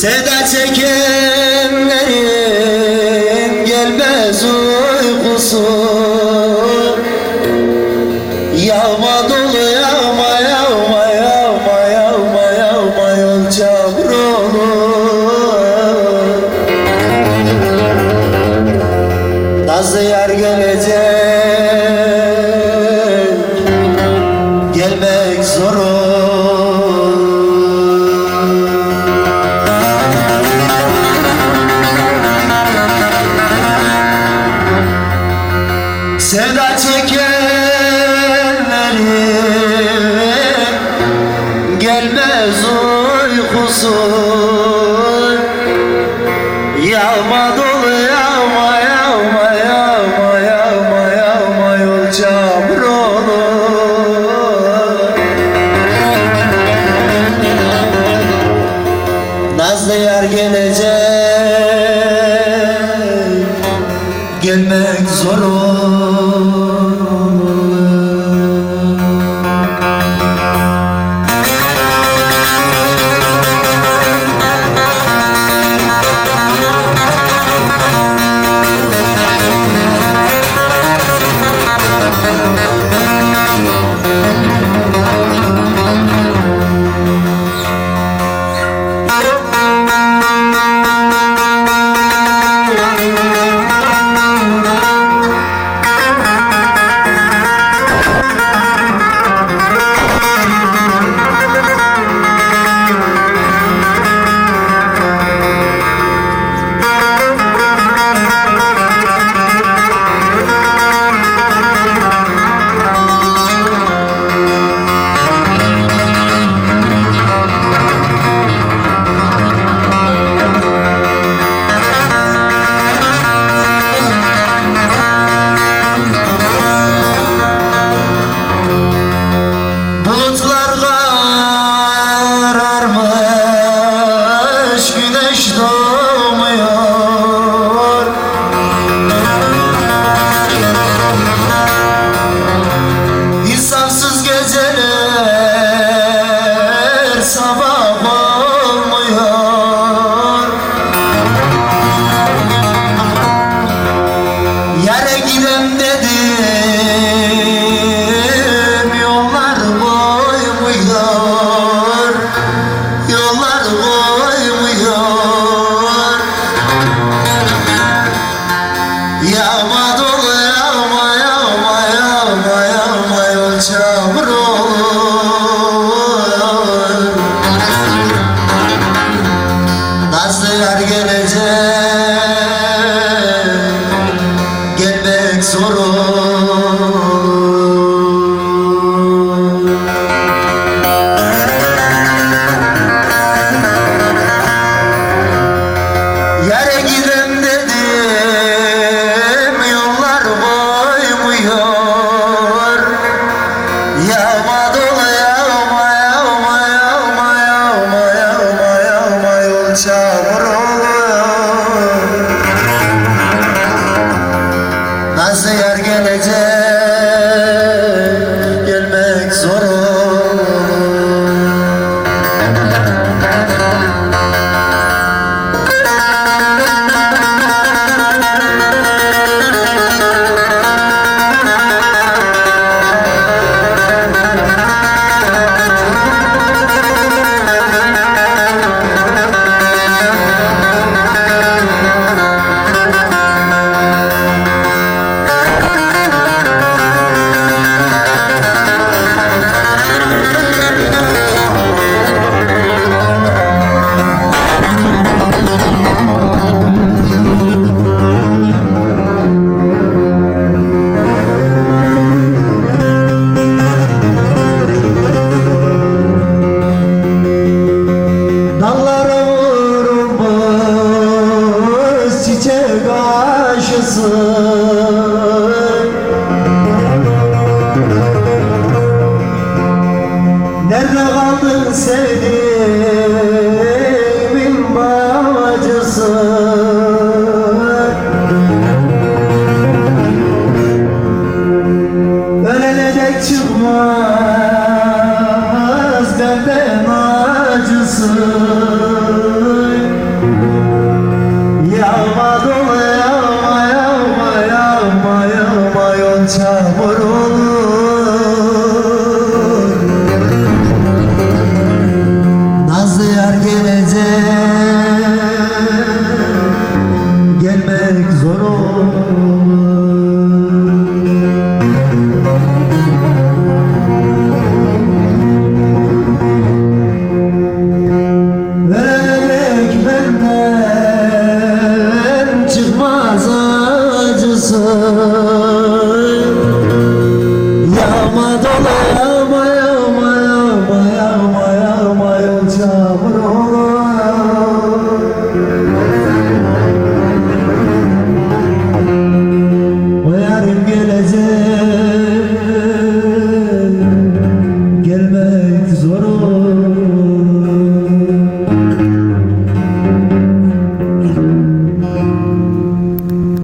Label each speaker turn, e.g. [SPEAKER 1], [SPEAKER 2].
[SPEAKER 1] Seda çeker. olsun. Yağma dolu yağma yağma yağma yağma yağma yol çamrolu. Nazlı yer gene 이름 Tchau. Acısı.